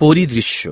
পরিদৃশ্য